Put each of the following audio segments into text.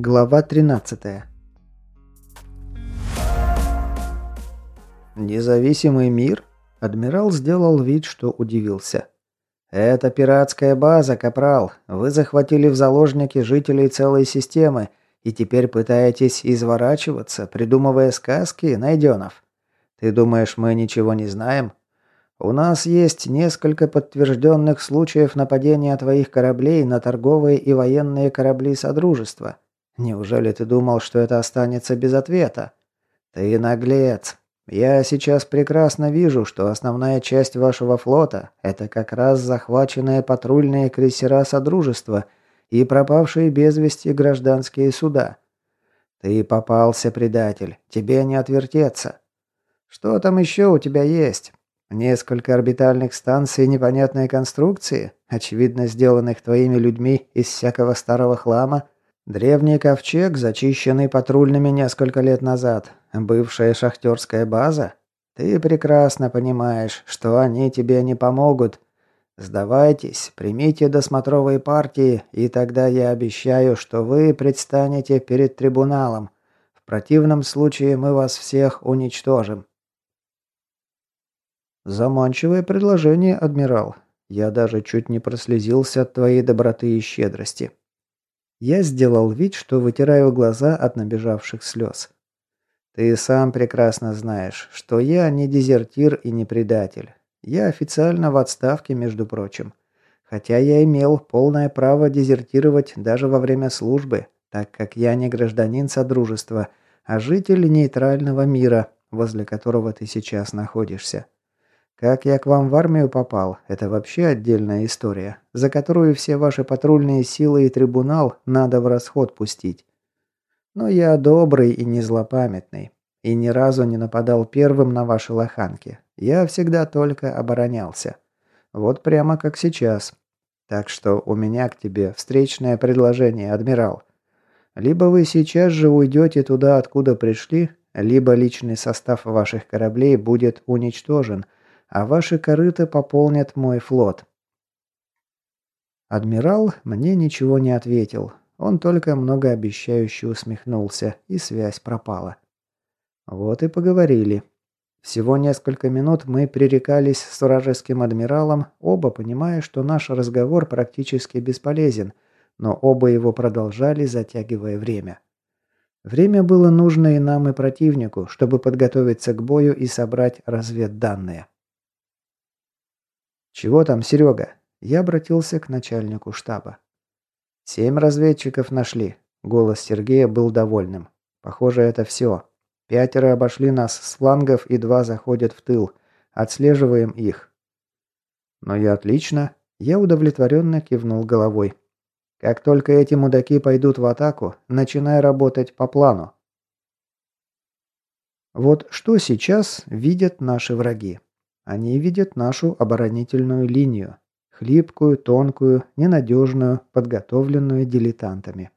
Глава 13. Независимый мир? Адмирал сделал вид, что удивился. Это пиратская база, капрал. Вы захватили в заложники жителей целой системы и теперь пытаетесь изворачиваться, придумывая сказки, найденов. Ты думаешь, мы ничего не знаем? У нас есть несколько подтвержденных случаев нападения твоих кораблей на торговые и военные корабли Содружества. Неужели ты думал, что это останется без ответа? Ты наглец. Я сейчас прекрасно вижу, что основная часть вашего флота – это как раз захваченные патрульные крейсера Содружества и пропавшие без вести гражданские суда. Ты попался, предатель. Тебе не отвертеться. Что там еще у тебя есть? Несколько орбитальных станций непонятной конструкции, очевидно сделанных твоими людьми из всякого старого хлама – Древний ковчег, зачищенный патрульными несколько лет назад. Бывшая шахтерская база. Ты прекрасно понимаешь, что они тебе не помогут. Сдавайтесь, примите досмотровые партии, и тогда я обещаю, что вы предстанете перед трибуналом. В противном случае мы вас всех уничтожим. Заманчивое предложение, адмирал. Я даже чуть не прослезился от твоей доброты и щедрости. Я сделал вид, что вытираю глаза от набежавших слез. «Ты сам прекрасно знаешь, что я не дезертир и не предатель. Я официально в отставке, между прочим. Хотя я имел полное право дезертировать даже во время службы, так как я не гражданин Содружества, а житель нейтрального мира, возле которого ты сейчас находишься. Как я к вам в армию попал, это вообще отдельная история, за которую все ваши патрульные силы и трибунал надо в расход пустить. Но я добрый и не злопамятный, и ни разу не нападал первым на ваши лоханки. Я всегда только оборонялся. Вот прямо как сейчас. Так что у меня к тебе встречное предложение, адмирал. Либо вы сейчас же уйдете туда, откуда пришли, либо личный состав ваших кораблей будет уничтожен – а ваши корыта пополнят мой флот». Адмирал мне ничего не ответил. Он только многообещающе усмехнулся, и связь пропала. Вот и поговорили. Всего несколько минут мы пререкались с вражеским адмиралом, оба понимая, что наш разговор практически бесполезен, но оба его продолжали, затягивая время. Время было нужно и нам, и противнику, чтобы подготовиться к бою и собрать разведданные. «Чего там, Серега?» Я обратился к начальнику штаба. «Семь разведчиков нашли». Голос Сергея был довольным. «Похоже, это все. Пятеро обошли нас с флангов и два заходят в тыл. Отслеживаем их». «Ну и отлично». Я удовлетворенно кивнул головой. «Как только эти мудаки пойдут в атаку, начинай работать по плану». Вот что сейчас видят наши враги. Они видят нашу оборонительную линию. Хлипкую, тонкую, ненадежную, подготовленную дилетантами.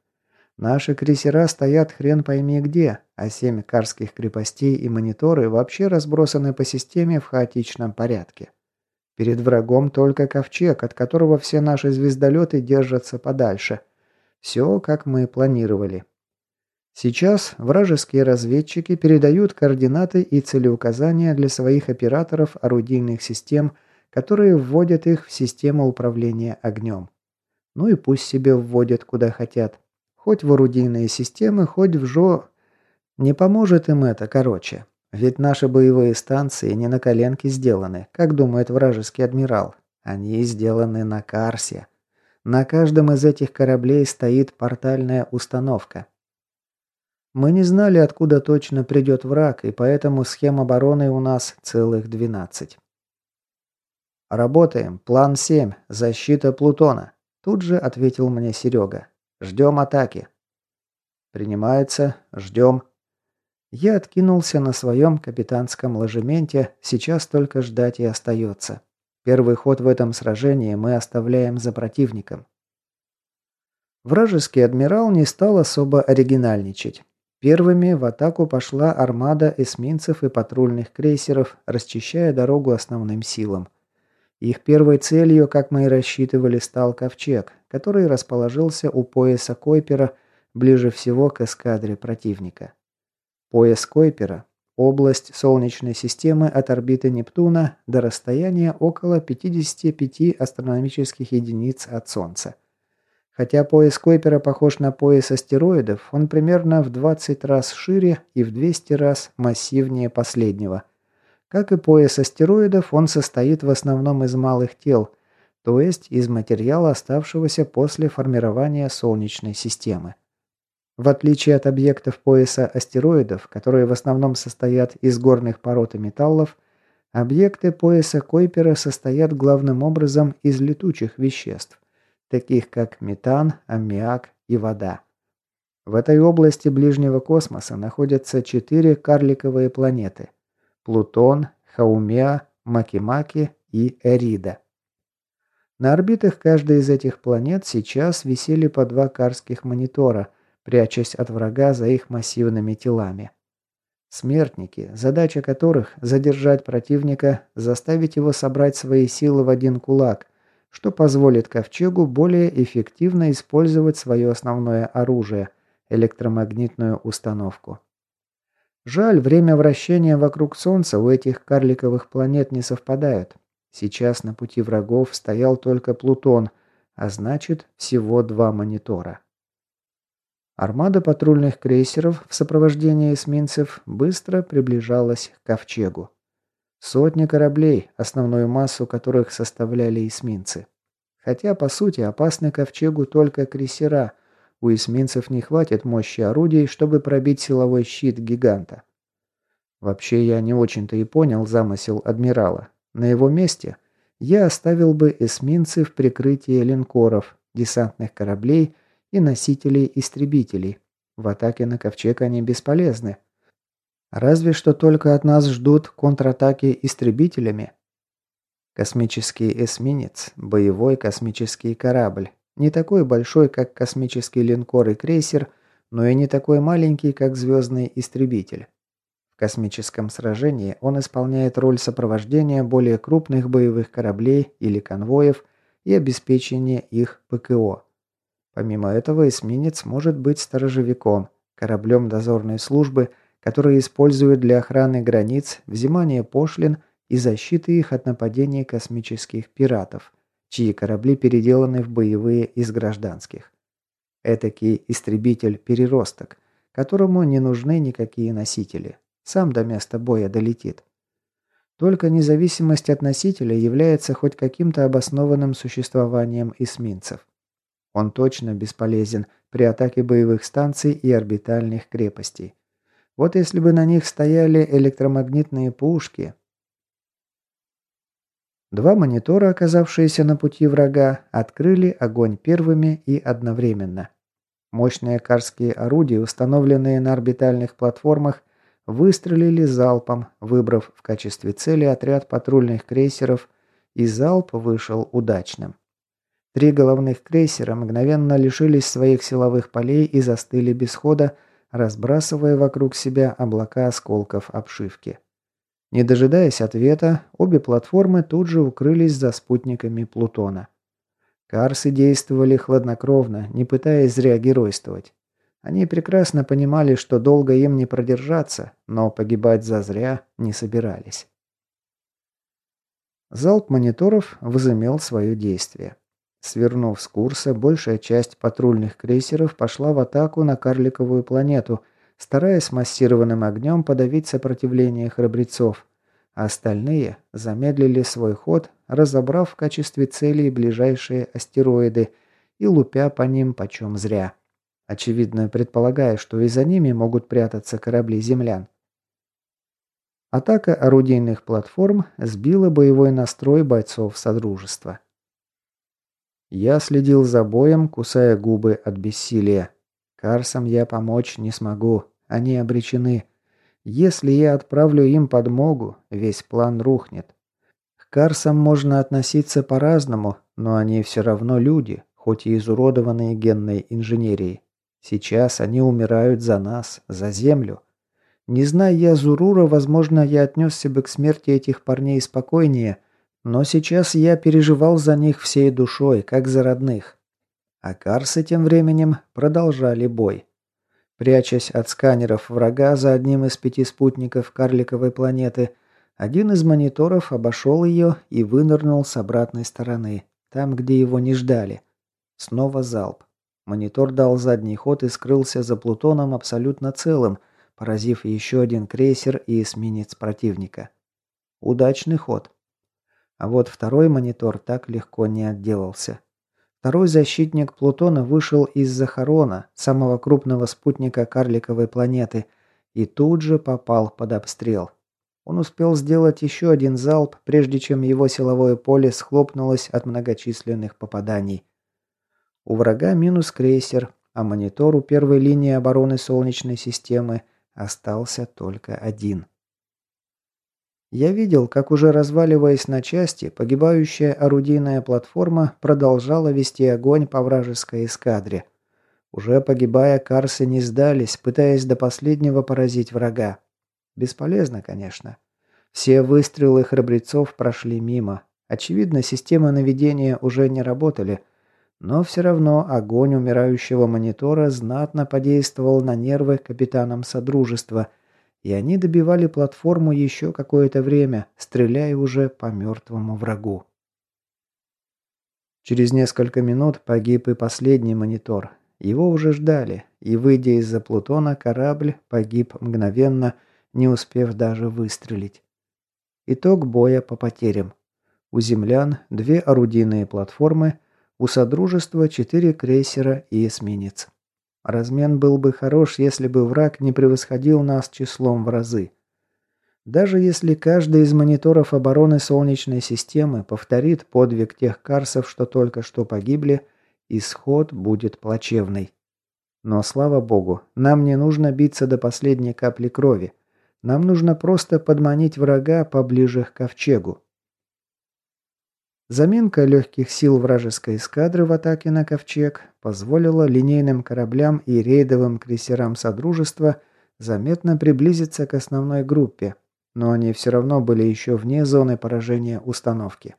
Наши крейсера стоят хрен пойми где, а семь карских крепостей и мониторы вообще разбросаны по системе в хаотичном порядке. Перед врагом только ковчег, от которого все наши звездолеты держатся подальше. Все, как мы планировали. Сейчас вражеские разведчики передают координаты и целеуказания для своих операторов орудийных систем, которые вводят их в систему управления огнем. Ну и пусть себе вводят куда хотят. Хоть в орудийные системы, хоть в ЖО. Не поможет им это, короче. Ведь наши боевые станции не на коленке сделаны, как думает вражеский адмирал. Они сделаны на Карсе. На каждом из этих кораблей стоит портальная установка. Мы не знали, откуда точно придет враг, и поэтому схем обороны у нас целых 12. «Работаем. План 7. Защита Плутона», – тут же ответил мне Серега. «Ждем атаки». «Принимается. Ждем». Я откинулся на своем капитанском ложементе, сейчас только ждать и остается. Первый ход в этом сражении мы оставляем за противником. Вражеский адмирал не стал особо оригинальничать. Первыми в атаку пошла армада эсминцев и патрульных крейсеров, расчищая дорогу основным силам. Их первой целью, как мы и рассчитывали, стал ковчег, который расположился у пояса Койпера ближе всего к эскадре противника. Пояс Койпера – область Солнечной системы от орбиты Нептуна до расстояния около 55 астрономических единиц от Солнца. Хотя пояс Койпера похож на пояс астероидов, он примерно в 20 раз шире и в 200 раз массивнее последнего. Как и пояс астероидов, он состоит в основном из малых тел, то есть из материала, оставшегося после формирования Солнечной системы. В отличие от объектов пояса астероидов, которые в основном состоят из горных пород и металлов, объекты пояса Койпера состоят главным образом из летучих веществ, таких как метан, аммиак и вода. В этой области ближнего космоса находятся четыре карликовые планеты – Плутон, Хаумеа, Макимаки и Эрида. На орбитах каждой из этих планет сейчас висели по два карских монитора, прячась от врага за их массивными телами. Смертники, задача которых – задержать противника, заставить его собрать свои силы в один кулак, что позволит Ковчегу более эффективно использовать свое основное оружие – электромагнитную установку. Жаль, время вращения вокруг Солнца у этих карликовых планет не совпадает, Сейчас на пути врагов стоял только Плутон, а значит всего два монитора. Армада патрульных крейсеров в сопровождении эсминцев быстро приближалась к ковчегу. Сотни кораблей, основную массу которых составляли эсминцы. Хотя, по сути, опасны ковчегу только крейсера. У эсминцев не хватит мощи орудий, чтобы пробить силовой щит гиганта. Вообще, я не очень-то и понял замысел адмирала. На его месте я оставил бы эсминцы в прикрытии линкоров, десантных кораблей и носителей-истребителей. В атаке на ковчег они бесполезны. Разве что только от нас ждут контратаки истребителями. Космический эсминец – боевой космический корабль. Не такой большой, как космический линкор и крейсер, но и не такой маленький, как звездный истребитель космическом сражении он исполняет роль сопровождения более крупных боевых кораблей или конвоев и обеспечения их ПКО. Помимо этого, эсминец может быть сторожевиком, кораблем дозорной службы, который использует для охраны границ, взимания пошлин и защиты их от нападений космических пиратов, чьи корабли переделаны в боевые из гражданских. Этакий истребитель-переросток, которому не нужны никакие носители. Сам до места боя долетит. Только независимость от носителя является хоть каким-то обоснованным существованием эсминцев. Он точно бесполезен при атаке боевых станций и орбитальных крепостей. Вот если бы на них стояли электромагнитные пушки... Два монитора, оказавшиеся на пути врага, открыли огонь первыми и одновременно. Мощные карские орудия, установленные на орбитальных платформах, выстрелили залпом, выбрав в качестве цели отряд патрульных крейсеров, и залп вышел удачным. Три головных крейсера мгновенно лишились своих силовых полей и застыли без хода, разбрасывая вокруг себя облака осколков обшивки. Не дожидаясь ответа, обе платформы тут же укрылись за спутниками Плутона. Карсы действовали хладнокровно, не пытаясь зря геройствовать. Они прекрасно понимали, что долго им не продержаться, но погибать зазря не собирались. Залп мониторов возымел свое действие. Свернув с курса, большая часть патрульных крейсеров пошла в атаку на карликовую планету, стараясь массированным огнем подавить сопротивление храбрецов, а остальные замедлили свой ход, разобрав в качестве целей ближайшие астероиды и лупя по ним почем зря очевидно предполагая, что и за ними могут прятаться корабли землян. Атака орудийных платформ сбила боевой настрой бойцов Содружества. Я следил за боем, кусая губы от бессилия. Карсам я помочь не смогу, они обречены. Если я отправлю им подмогу, весь план рухнет. К Карсам можно относиться по-разному, но они все равно люди, хоть и изуродованные генной инженерией. Сейчас они умирают за нас, за землю. Не зная я Зурура, возможно, я отнесся бы к смерти этих парней спокойнее, но сейчас я переживал за них всей душой, как за родных. А Карсы тем временем продолжали бой. Прячась от сканеров врага за одним из пяти спутников карликовой планеты, один из мониторов обошел ее и вынырнул с обратной стороны, там, где его не ждали. Снова залп. Монитор дал задний ход и скрылся за Плутоном абсолютно целым, поразив еще один крейсер и эсминец противника. Удачный ход. А вот второй монитор так легко не отделался. Второй защитник Плутона вышел из Захарона, самого крупного спутника карликовой планеты, и тут же попал под обстрел. Он успел сделать еще один залп, прежде чем его силовое поле схлопнулось от многочисленных попаданий. У врага минус крейсер, а монитор у первой линии обороны Солнечной системы остался только один. Я видел, как уже разваливаясь на части, погибающая орудийная платформа продолжала вести огонь по вражеской эскадре. Уже погибая, Карсы не сдались, пытаясь до последнего поразить врага. Бесполезно, конечно. Все выстрелы храбрецов прошли мимо. Очевидно, системы наведения уже не работали. Но все равно огонь умирающего монитора знатно подействовал на нервы капитанам Содружества – и они добивали платформу еще какое-то время, стреляя уже по мертвому врагу. Через несколько минут погиб и последний монитор. Его уже ждали, и, выйдя из-за Плутона, корабль погиб мгновенно, не успев даже выстрелить. Итог боя по потерям. У землян две орудийные платформы, у Содружества четыре крейсера и эсминец. Размен был бы хорош, если бы враг не превосходил нас числом в разы. Даже если каждый из мониторов обороны Солнечной системы повторит подвиг тех карсов, что только что погибли, исход будет плачевный. Но, слава богу, нам не нужно биться до последней капли крови. Нам нужно просто подманить врага поближе к ковчегу. Заминка легких сил вражеской эскадры в атаке на Ковчег позволила линейным кораблям и рейдовым крейсерам Содружества заметно приблизиться к основной группе, но они все равно были еще вне зоны поражения установки.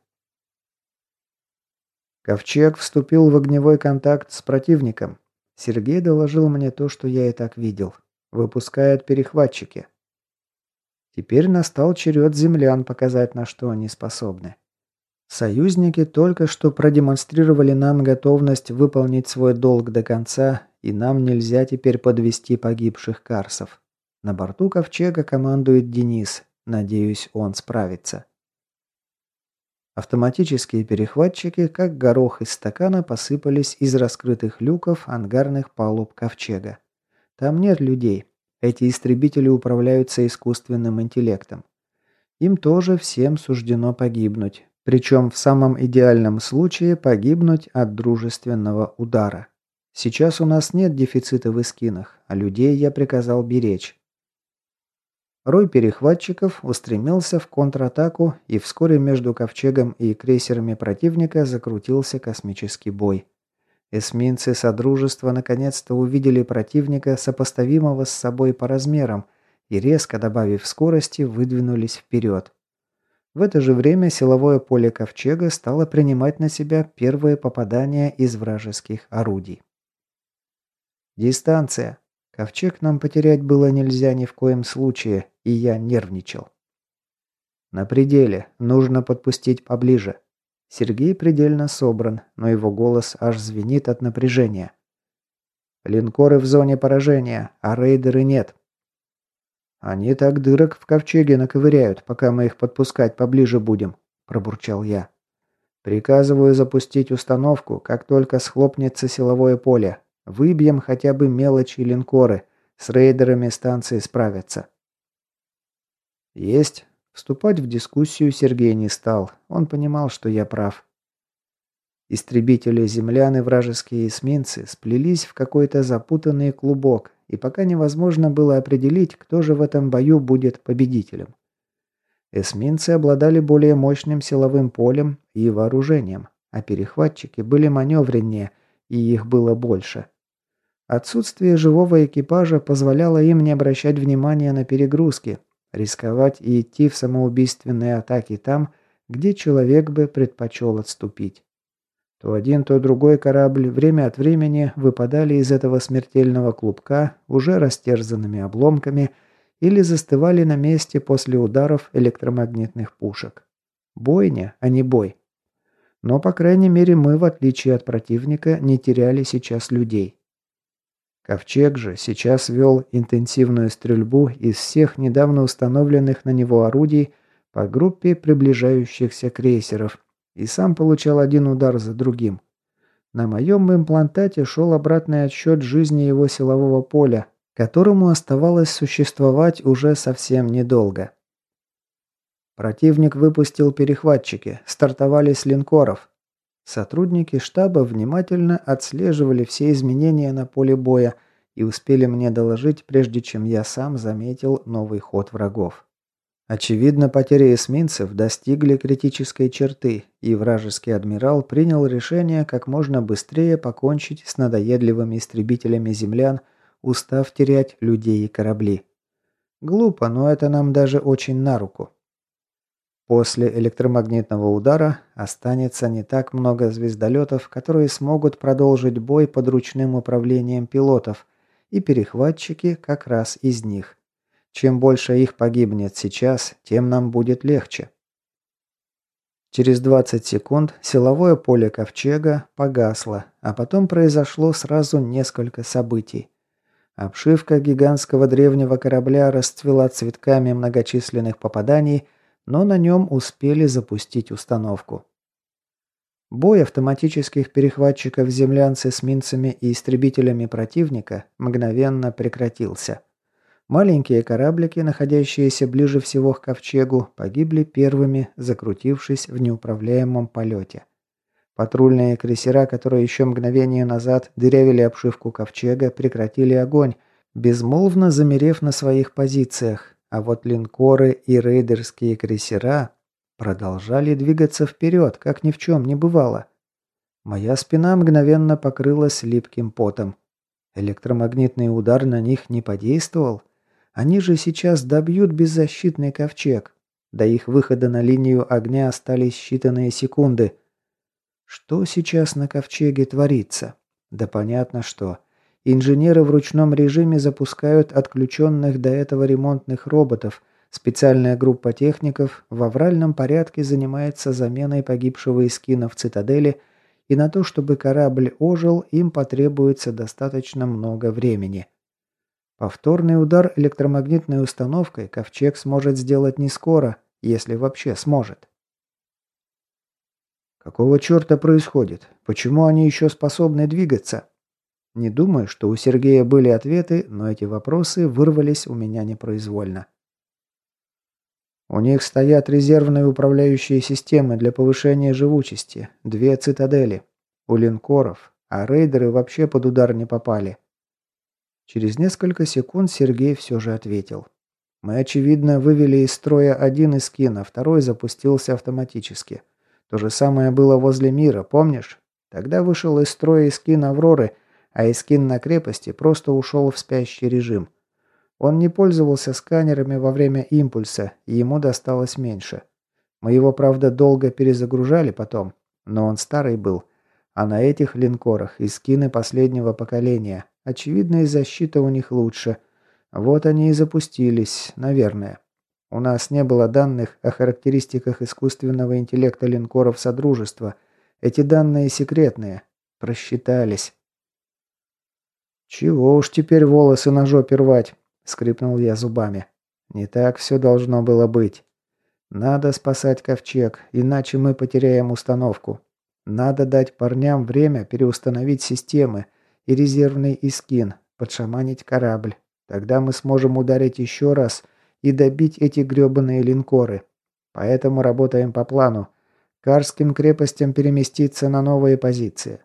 Ковчег вступил в огневой контакт с противником. Сергей доложил мне то, что я и так видел. Выпускает перехватчики. Теперь настал черед землян показать, на что они способны. Союзники только что продемонстрировали нам готовность выполнить свой долг до конца, и нам нельзя теперь подвести погибших карсов. На борту ковчега командует Денис. Надеюсь, он справится. Автоматические перехватчики, как горох из стакана, посыпались из раскрытых люков ангарных палуб ковчега. Там нет людей. Эти истребители управляются искусственным интеллектом. Им тоже всем суждено погибнуть, причем в самом идеальном случае погибнуть от дружественного удара. Сейчас у нас нет дефицита в эскинах, а людей я приказал беречь. Рой перехватчиков устремился в контратаку, и вскоре между ковчегом и крейсерами противника закрутился космический бой. Эсминцы Содружества наконец-то увидели противника, сопоставимого с собой по размерам, и резко добавив скорости, выдвинулись вперед. В это же время силовое поле ковчега стало принимать на себя первые попадания из вражеских орудий. Дистанция. Ковчег нам потерять было нельзя ни в коем случае, и я нервничал. На пределе. Нужно подпустить поближе. Сергей предельно собран, но его голос аж звенит от напряжения. Линкоры в зоне поражения, а рейдеры нет. «Они так дырок в ковчеге наковыряют, пока мы их подпускать поближе будем», – пробурчал я. «Приказываю запустить установку, как только схлопнется силовое поле. Выбьем хотя бы мелочи и линкоры. С рейдерами станции справятся». «Есть». Вступать в дискуссию Сергей не стал. Он понимал, что я прав. Истребители землян и вражеские эсминцы сплелись в какой-то запутанный клубок, и пока невозможно было определить, кто же в этом бою будет победителем. Эсминцы обладали более мощным силовым полем и вооружением, а перехватчики были маневреннее, и их было больше. Отсутствие живого экипажа позволяло им не обращать внимания на перегрузки, рисковать и идти в самоубийственные атаки там, где человек бы предпочел отступить. То один, то другой корабль время от времени выпадали из этого смертельного клубка уже растерзанными обломками или застывали на месте после ударов электромагнитных пушек. Бойня, а не бой. Но, по крайней мере, мы, в отличие от противника, не теряли сейчас людей. Ковчег же сейчас вел интенсивную стрельбу из всех недавно установленных на него орудий по группе приближающихся крейсеров и сам получал один удар за другим. На моем имплантате шел обратный отсчет жизни его силового поля, которому оставалось существовать уже совсем недолго. Противник выпустил перехватчики, стартовали с линкоров, Сотрудники штаба внимательно отслеживали все изменения на поле боя и успели мне доложить, прежде чем я сам заметил новый ход врагов. Очевидно, потери эсминцев достигли критической черты, и вражеский адмирал принял решение как можно быстрее покончить с надоедливыми истребителями землян, устав терять людей и корабли. Глупо, но это нам даже очень на руку. После электромагнитного удара останется не так много звездолетов, которые смогут продолжить бой под ручным управлением пилотов, и перехватчики как раз из них. Чем больше их погибнет сейчас, тем нам будет легче. Через 20 секунд силовое поле ковчега погасло, а потом произошло сразу несколько событий. Обшивка гигантского древнего корабля расцвела цветками многочисленных попаданий – но на нем успели запустить установку. Бой автоматических перехватчиков землян с эсминцами и истребителями противника мгновенно прекратился. Маленькие кораблики, находящиеся ближе всего к ковчегу, погибли первыми, закрутившись в неуправляемом полете. Патрульные крейсера, которые еще мгновение назад дырявили обшивку ковчега, прекратили огонь, безмолвно замерев на своих позициях, а вот линкоры и рейдерские крейсера продолжали двигаться вперед, как ни в чем не бывало. Моя спина мгновенно покрылась липким потом. Электромагнитный удар на них не подействовал. Они же сейчас добьют беззащитный ковчег. До их выхода на линию огня остались считанные секунды. Что сейчас на ковчеге творится? Да понятно что. Инженеры в ручном режиме запускают отключенных до этого ремонтных роботов. Специальная группа техников в авральном порядке занимается заменой погибшего эскина в цитадели, и на то, чтобы корабль ожил, им потребуется достаточно много времени. Повторный удар электромагнитной установкой Ковчег сможет сделать не скоро, если вообще сможет. Какого черта происходит? Почему они еще способны двигаться? Не думаю, что у Сергея были ответы, но эти вопросы вырвались у меня непроизвольно. У них стоят резервные управляющие системы для повышения живучести, две цитадели. У линкоров, а рейдеры вообще под удар не попали. Через несколько секунд Сергей все же ответил. Мы, очевидно, вывели из строя один из скин, второй запустился автоматически. То же самое было возле мира, помнишь? Тогда вышел из строя скин Авроры а Искин на крепости просто ушел в спящий режим. Он не пользовался сканерами во время импульса, и ему досталось меньше. Мы его, правда, долго перезагружали потом, но он старый был. А на этих линкорах Искины последнего поколения. Очевидно, и защита у них лучше. Вот они и запустились, наверное. У нас не было данных о характеристиках искусственного интеллекта линкоров Содружества. Эти данные секретные. Просчитались. «Чего уж теперь волосы на жопе рвать?» – скрипнул я зубами. «Не так все должно было быть. Надо спасать ковчег, иначе мы потеряем установку. Надо дать парням время переустановить системы и резервный искин, подшаманить корабль. Тогда мы сможем ударить еще раз и добить эти гребаные линкоры. Поэтому работаем по плану. Карским крепостям переместиться на новые позиции.